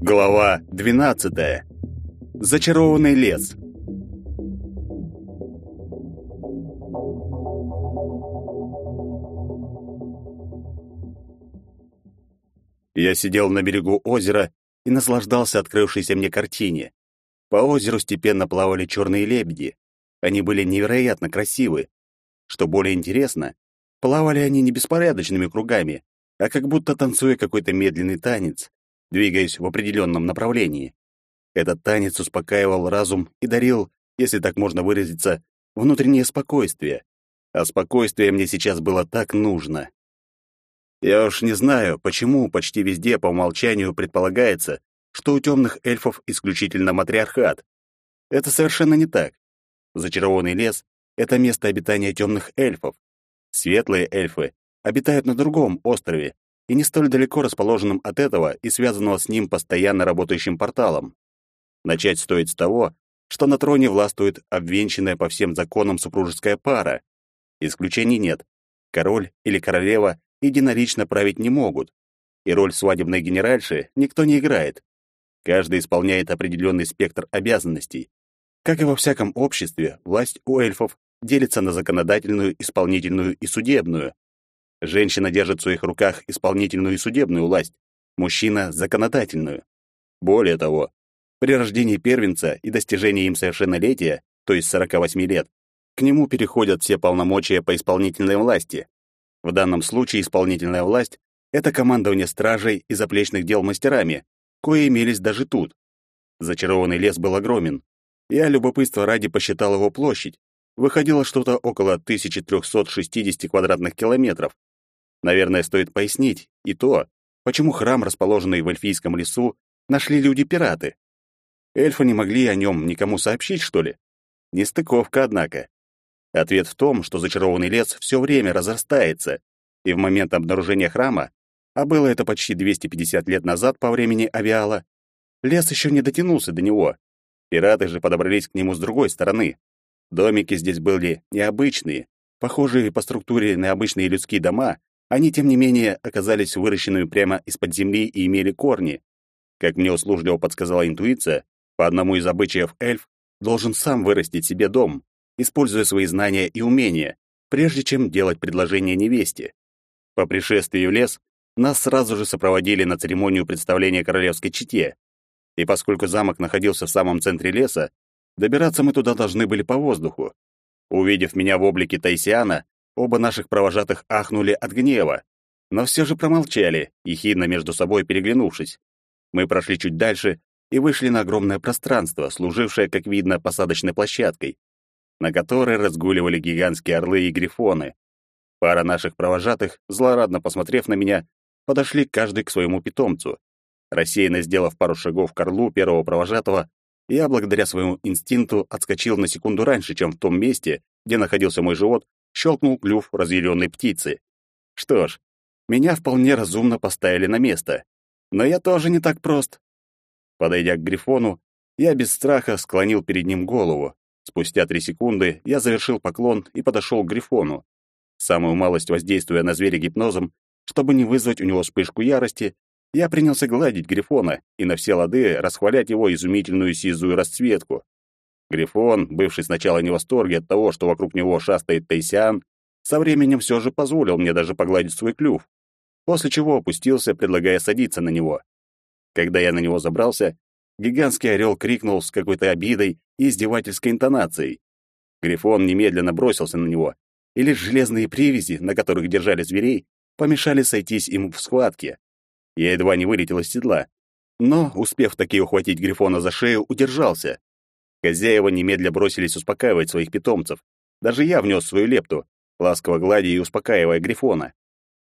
Глава 12. Зачарованный лес. Я сидел на берегу озера и наслаждался открывшейся мне картине. По озеру степенно плавали черные лебеди. Они были невероятно красивы. Что более интересно, плавали они не беспорядочными кругами, а как будто танцуя какой-то медленный танец, двигаясь в определенном направлении. Этот танец успокаивал разум и дарил, если так можно выразиться, внутреннее спокойствие. А спокойствие мне сейчас было так нужно. Я уж не знаю, почему почти везде по умолчанию предполагается, что у темных эльфов исключительно матриархат. Это совершенно не так. Зачарованный лес — это место обитания темных эльфов. Светлые эльфы обитают на другом острове и не столь далеко расположенном от этого и связанного с ним постоянно работающим порталом. Начать стоит с того, что на троне властвует обвенчанная по всем законам супружеская пара. Исключений нет. Король или королева единолично править не могут, и роль свадебной генеральши никто не играет. Каждый исполняет определенный спектр обязанностей. Как и во всяком обществе, власть у эльфов делится на законодательную, исполнительную и судебную. Женщина держит в своих руках исполнительную и судебную власть, мужчина — законодательную. Более того, при рождении первенца и достижении им совершеннолетия, то есть 48 лет, к нему переходят все полномочия по исполнительной власти. В данном случае исполнительная власть — это командование стражей и заплечных дел мастерами, кои имелись даже тут. Зачарованный лес был огромен. Я любопытство ради посчитал его площадь. Выходило что-то около 1360 квадратных километров. Наверное, стоит пояснить и то, почему храм, расположенный в эльфийском лесу, нашли люди-пираты. Эльфы не могли о нем никому сообщить, что ли? Нестыковка, однако. Ответ в том, что зачарованный лес все время разрастается, и в момент обнаружения храма, а было это почти 250 лет назад по времени авиала, лес еще не дотянулся до него. Пираты же подобрались к нему с другой стороны. Домики здесь были необычные, похожие по структуре на обычные людские дома, они, тем не менее, оказались выращенными прямо из-под земли и имели корни. Как мне услужливо подсказала интуиция, по одному из обычаев эльф должен сам вырастить себе дом, используя свои знания и умения, прежде чем делать предложение невесте. По пришествии в лес нас сразу же сопроводили на церемонию представления королевской чете. И поскольку замок находился в самом центре леса, добираться мы туда должны были по воздуху. Увидев меня в облике Тайсиана, оба наших провожатых ахнули от гнева, но все же промолчали, ехидно между собой переглянувшись. Мы прошли чуть дальше и вышли на огромное пространство, служившее, как видно, посадочной площадкой на которой разгуливали гигантские орлы и грифоны. Пара наших провожатых, злорадно посмотрев на меня, подошли каждый к своему питомцу. Рассеянно сделав пару шагов к орлу первого провожатого, я, благодаря своему инстинкту, отскочил на секунду раньше, чем в том месте, где находился мой живот, щелкнул клюв разъяренной птицы. Что ж, меня вполне разумно поставили на место. Но я тоже не так прост. Подойдя к Грифону, я без страха склонил перед ним голову, Спустя три секунды я завершил поклон и подошел к Грифону. Самую малость воздействуя на зверя гипнозом, чтобы не вызвать у него вспышку ярости, я принялся гладить Грифона и на все лады расхвалять его изумительную сизую расцветку. Грифон, бывший сначала не в восторге от того, что вокруг него шастает Тайсиан, со временем все же позволил мне даже погладить свой клюв, после чего опустился, предлагая садиться на него. Когда я на него забрался, Гигантский орел крикнул с какой-то обидой и издевательской интонацией. Грифон немедленно бросился на него, и лишь железные привязи, на которых держали зверей, помешали сойтись им в схватке. Я едва не вылетел из седла, но, успев таки ухватить Грифона за шею, удержался. Хозяева немедля бросились успокаивать своих питомцев. Даже я внес свою лепту, ласково гладя и успокаивая Грифона.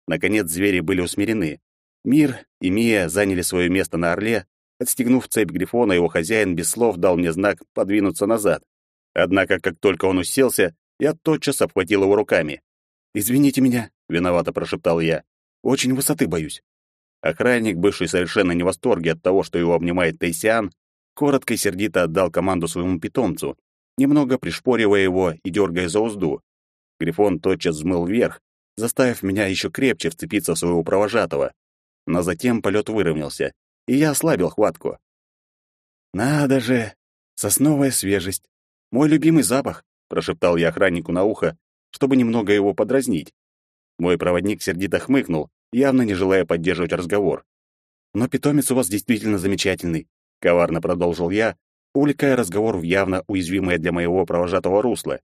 Наконец звери были усмирены. Мир и Мия заняли свое место на орле, Отстегнув цепь Грифона, его хозяин без слов дал мне знак подвинуться назад. Однако, как только он уселся, я тотчас обхватил его руками. «Извините меня», — виновато прошептал я. «Очень высоты боюсь». Охранник, бывший совершенно не в восторге от того, что его обнимает Тейсиан, коротко и сердито отдал команду своему питомцу, немного пришпоривая его и дергая за узду. Грифон тотчас взмыл вверх, заставив меня еще крепче вцепиться в своего провожатого. Но затем полет выровнялся, и я ослабил хватку. «Надо же! Сосновая свежесть! Мой любимый запах!» — прошептал я охраннику на ухо, чтобы немного его подразнить. Мой проводник сердито хмыкнул, явно не желая поддерживать разговор. «Но питомец у вас действительно замечательный», — коварно продолжил я, увлекая разговор в явно уязвимое для моего провожатого русло.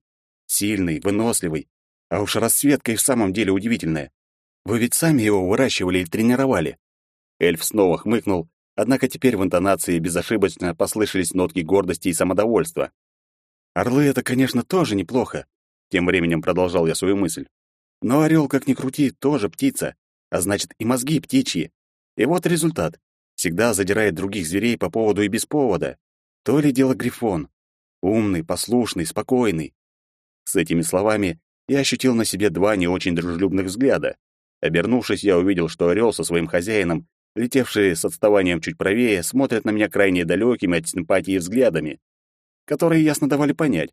«Сильный, выносливый, а уж расцветка и в самом деле удивительная. Вы ведь сами его выращивали и тренировали». Эльф снова хмыкнул, однако теперь в интонации безошибочно послышались нотки гордости и самодовольства. «Орлы — это, конечно, тоже неплохо», — тем временем продолжал я свою мысль. «Но орел, как ни крути, тоже птица, а значит, и мозги птичьи. И вот результат. Всегда задирает других зверей по поводу и без повода. То ли дело Грифон. Умный, послушный, спокойный. С этими словами я ощутил на себе два не очень дружелюбных взгляда. Обернувшись, я увидел, что орел со своим хозяином, летевшие с отставанием чуть правее, смотрят на меня крайне далекими от симпатии взглядами, которые ясно давали понять,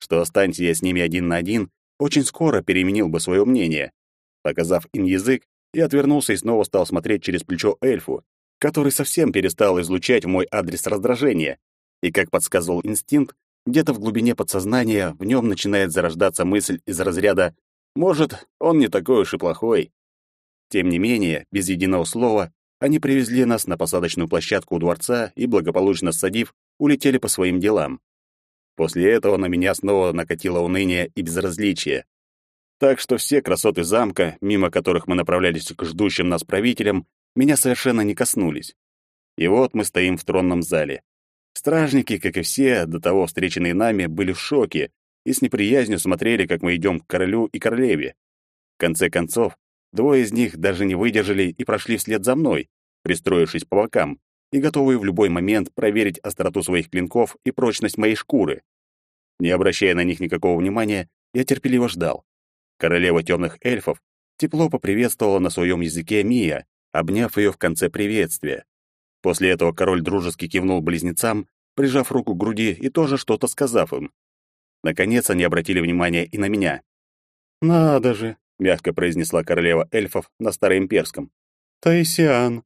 что останься я с ними один на один, очень скоро переменил бы свое мнение. Показав им язык, я отвернулся и снова стал смотреть через плечо эльфу, который совсем перестал излучать в мой адрес раздражение. И, как подсказывал инстинкт, где-то в глубине подсознания в нем начинает зарождаться мысль из разряда «может, он не такой уж и плохой». Тем не менее, без единого слова, они привезли нас на посадочную площадку у дворца и, благополучно садив, улетели по своим делам. После этого на меня снова накатило уныние и безразличие. Так что все красоты замка, мимо которых мы направлялись к ждущим нас правителям, меня совершенно не коснулись. И вот мы стоим в тронном зале. Стражники, как и все, до того встреченные нами, были в шоке и с неприязнью смотрели, как мы идем к королю и королеве. В конце концов, двое из них даже не выдержали и прошли вслед за мной, пристроившись по бокам, и готовые в любой момент проверить остроту своих клинков и прочность моей шкуры. Не обращая на них никакого внимания, я терпеливо ждал. Королева темных эльфов тепло поприветствовала на своем языке Мия, обняв ее в конце приветствия. После этого король дружески кивнул близнецам, прижав руку к груди и тоже что-то сказав им. Наконец они обратили внимание и на меня. «Надо же», — мягко произнесла королева эльфов на староимперском. «Таисиан,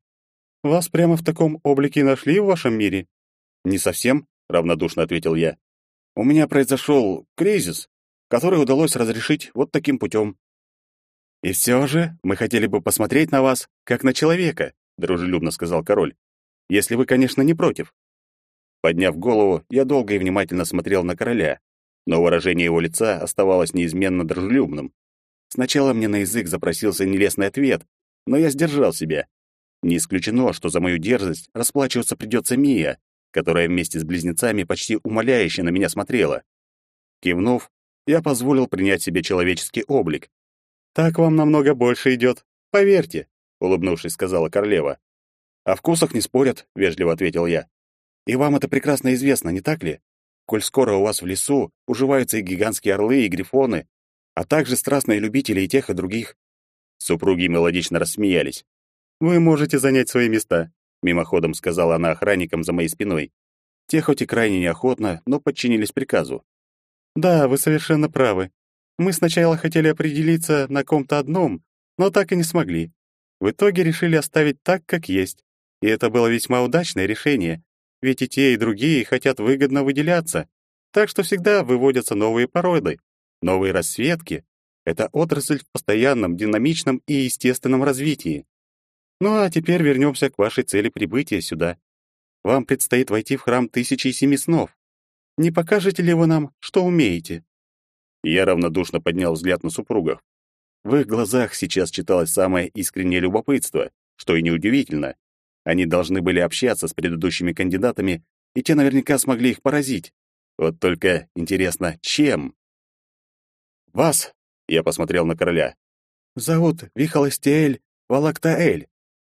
вас прямо в таком облике нашли в вашем мире?» «Не совсем», — равнодушно ответил я. «У меня произошел кризис, который удалось разрешить вот таким путем. «И все же мы хотели бы посмотреть на вас, как на человека», — дружелюбно сказал король. «Если вы, конечно, не против». Подняв голову, я долго и внимательно смотрел на короля, но выражение его лица оставалось неизменно дружелюбным. Сначала мне на язык запросился нелестный ответ, но я сдержал себя. Не исключено, что за мою дерзость расплачиваться придется Мия, которая вместе с близнецами почти умоляюще на меня смотрела. Кивнув, я позволил принять себе человеческий облик, так вам намного больше идет, поверьте, улыбнувшись, сказала королева. О вкусах не спорят, вежливо ответил я. И вам это прекрасно известно, не так ли? Коль скоро у вас в лесу уживаются и гигантские орлы, и грифоны, а также страстные любители и тех, и других. Супруги мелодично рассмеялись. Вы можете занять свои места, мимоходом сказала она охранникам за моей спиной. Те хоть и крайне неохотно, но подчинились приказу. Да, вы совершенно правы. Мы сначала хотели определиться на ком-то одном, но так и не смогли. В итоге решили оставить так, как есть. И это было весьма удачное решение, ведь и те, и другие хотят выгодно выделяться. Так что всегда выводятся новые породы, новые расцветки. Это отрасль в постоянном, динамичном и естественном развитии. Ну а теперь вернемся к вашей цели прибытия сюда. Вам предстоит войти в храм Тысячи Семи Снов. Не покажете ли вы нам, что умеете? Я равнодушно поднял взгляд на супругов. В их глазах сейчас читалось самое искреннее любопытство, что и неудивительно. Они должны были общаться с предыдущими кандидатами, и те наверняка смогли их поразить. Вот только интересно, чем? «Вас», — я посмотрел на короля, — «зовут Вихолостиэль Валактаэль.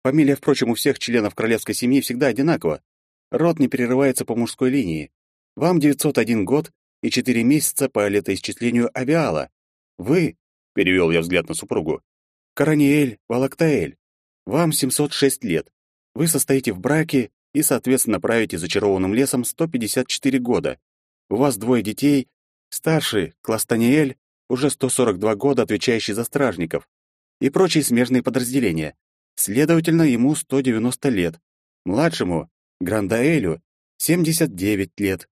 Фамилия, впрочем, у всех членов королевской семьи всегда одинакова. Род не перерывается по мужской линии. Вам 901 год, и четыре месяца по летоисчислению авиала. Вы, — перевел я взгляд на супругу, — Караниэль Валактаэль, вам 706 лет. Вы состоите в браке и, соответственно, правите зачарованным лесом 154 года. У вас двое детей. Старший, Кластаниэль, уже 142 года, отвечающий за стражников, и прочие смежные подразделения. Следовательно, ему 190 лет. Младшему, Грандаэлю, 79 лет.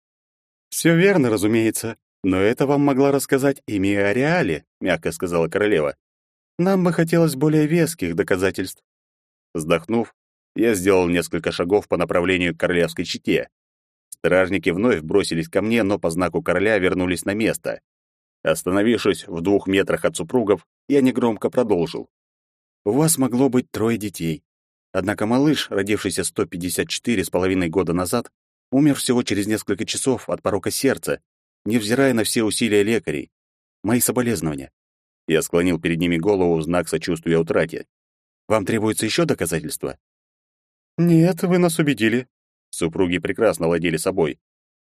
Все верно, разумеется, но это вам могла рассказать ими о Реале, мягко сказала королева. Нам бы хотелось более веских доказательств. Вздохнув, я сделал несколько шагов по направлению к королевской чете. Стражники вновь бросились ко мне, но по знаку короля вернулись на место. Остановившись в двух метрах от супругов, я негромко продолжил. «У вас могло быть трое детей. Однако малыш, родившийся 154 с половиной года назад, умер всего через несколько часов от порока сердца, невзирая на все усилия лекарей. Мои соболезнования». Я склонил перед ними голову в знак сочувствия утрате. «Вам требуется еще доказательства?» «Нет, вы нас убедили», Супруги прекрасно владели собой.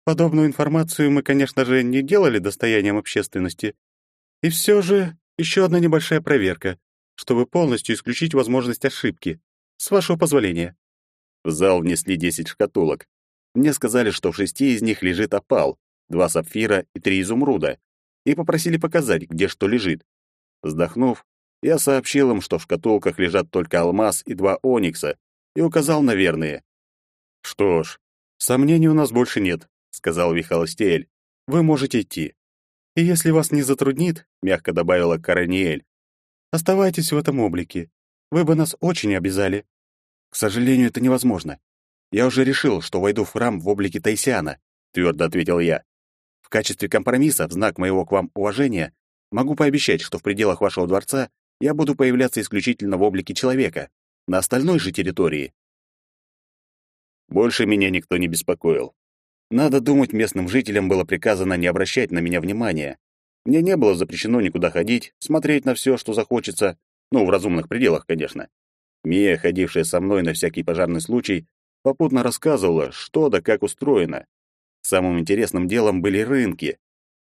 Подобную информацию мы, конечно же, не делали достоянием общественности. И все же еще одна небольшая проверка, чтобы полностью исключить возможность ошибки. С вашего позволения. В зал внесли десять шкатулок. Мне сказали, что в шести из них лежит опал, два сапфира и три изумруда, и попросили показать, где что лежит. Вздохнув, я сообщил им, что в шкатулках лежат только алмаз и два оникса, и указал на верные. «Что ж, сомнений у нас больше нет», — сказал Вихалостиэль. «Вы можете идти. И если вас не затруднит, — мягко добавила Караниэль, — оставайтесь в этом облике. Вы бы нас очень обязали». «К сожалению, это невозможно. Я уже решил, что войду в храм в облике Тайсиана», — твердо ответил я. «В качестве компромисса, в знак моего к вам уважения, могу пообещать, что в пределах вашего дворца я буду появляться исключительно в облике человека. На остальной же территории больше меня никто не беспокоил. Надо думать, местным жителям было приказано не обращать на меня внимания. Мне не было запрещено никуда ходить, смотреть на все, что захочется, ну, в разумных пределах, конечно. Мия, ходившая со мной на всякий пожарный случай, попутно рассказывала, что да как устроено. Самым интересным делом были рынки.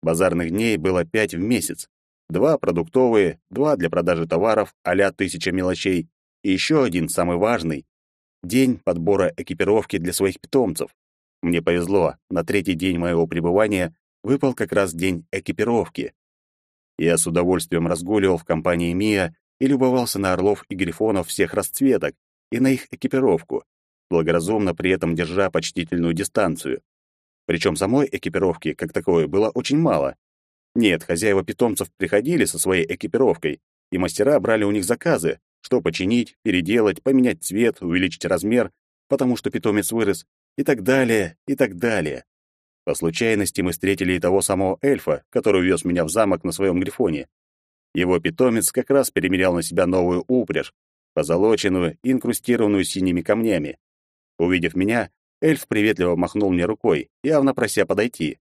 Базарных дней было пять в месяц. Два продуктовые, два для продажи товаров а-ля тысяча мелочей, и еще один, самый важный, День подбора экипировки для своих питомцев. Мне повезло, на третий день моего пребывания выпал как раз день экипировки. Я с удовольствием разгуливал в компании Мия и любовался на орлов и грифонов всех расцветок и на их экипировку, благоразумно при этом держа почтительную дистанцию. Причем самой экипировки, как таковой, было очень мало. Нет, хозяева питомцев приходили со своей экипировкой, и мастера брали у них заказы, что починить, переделать, поменять цвет, увеличить размер, потому что питомец вырос, и так далее, и так далее. По случайности мы встретили и того самого эльфа, который вез меня в замок на своем грифоне. Его питомец как раз перемерял на себя новую упряжь, позолоченную инкрустированную синими камнями. Увидев меня, эльф приветливо махнул мне рукой, явно прося подойти.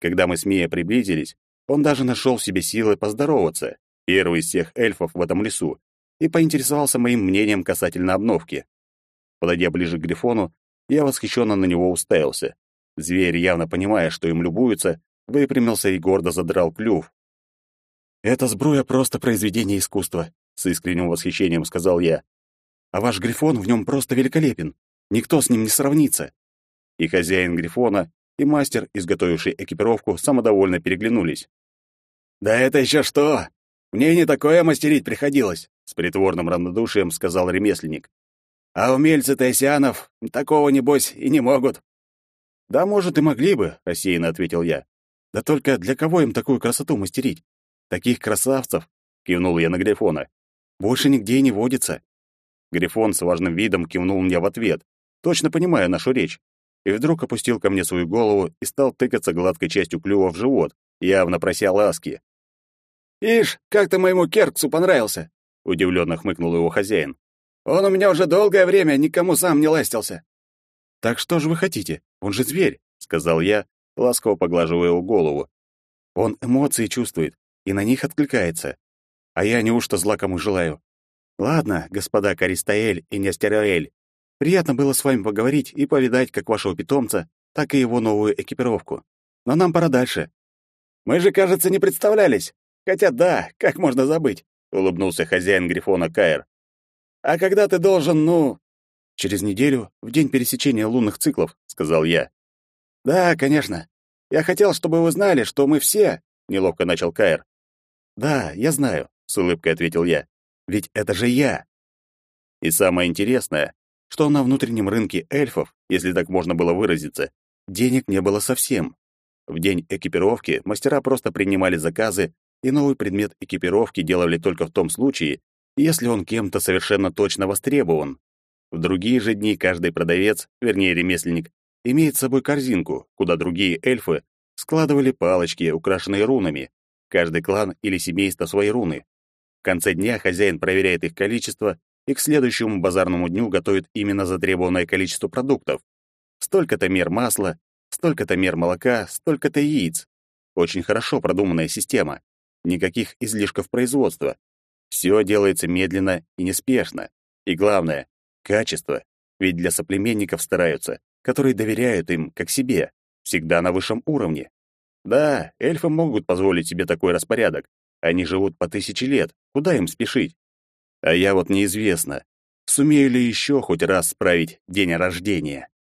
Когда мы с Мией приблизились, он даже нашел в себе силы поздороваться, первый из всех эльфов в этом лесу, и поинтересовался моим мнением касательно обновки. Подойдя ближе к Грифону, я восхищенно на него уставился. Зверь, явно понимая, что им любуются, выпрямился и гордо задрал клюв. «Эта сбруя просто произведение искусства», — с искренним восхищением сказал я. «А ваш Грифон в нем просто великолепен. Никто с ним не сравнится». И хозяин Грифона, и мастер, изготовивший экипировку, самодовольно переглянулись. «Да это еще что! Мне не такое мастерить приходилось!» с притворным равнодушием сказал ремесленник. А умельцы тайсианов такого, небось, и не могут. Да, может, и могли бы, рассеянно ответил я. Да только для кого им такую красоту мастерить? Таких красавцев, кивнул я на Грифона, больше нигде не водится. Грифон с важным видом кивнул мне в ответ, точно понимая нашу речь, и вдруг опустил ко мне свою голову и стал тыкаться гладкой частью клюва в живот, явно прося ласки. «Ишь, как ты моему Керксу понравился!» — удивленно хмыкнул его хозяин. «Он у меня уже долгое время никому сам не ластился». «Так что же вы хотите? Он же зверь», — сказал я, ласково поглаживая его голову. «Он эмоции чувствует и на них откликается. А я неужто зла кому желаю. Ладно, господа Каристаэль и Нестероэль, приятно было с вами поговорить и повидать как вашего питомца, так и его новую экипировку. Но нам пора дальше». «Мы же, кажется, не представлялись. Хотя да, как можно забыть?» улыбнулся хозяин Грифона Каэр. А когда ты должен, ну, через неделю, в день пересечения лунных циклов, сказал я. Да, конечно. Я хотел, чтобы вы знали, что мы все, неловко начал Каир. Да, я знаю, с улыбкой ответил я. Ведь это же я. И самое интересное, что на внутреннем рынке эльфов, если так можно было выразиться, денег не было совсем. В день экипировки мастера просто принимали заказы, и новый предмет экипировки делали только в том случае, если он кем-то совершенно точно востребован. В другие же дни каждый продавец, вернее ремесленник, имеет с собой корзинку, куда другие эльфы складывали палочки, украшенные рунами. Каждый клан или семейство свои руны. В конце дня хозяин проверяет их количество и к следующему базарному дню готовит именно затребованное количество продуктов. Столько-то мер масла, столько-то мер молока, столько-то яиц. Очень хорошо продуманная система. Никаких излишков производства. Все делается медленно и неспешно. И главное — качество. Ведь для соплеменников стараются, которые доверяют им, как себе, всегда на высшем уровне. Да, эльфы могут позволить себе такой распорядок. Они живут по тысяче лет. Куда им спешить? А я вот неизвестно, сумею ли еще хоть раз справить день рождения.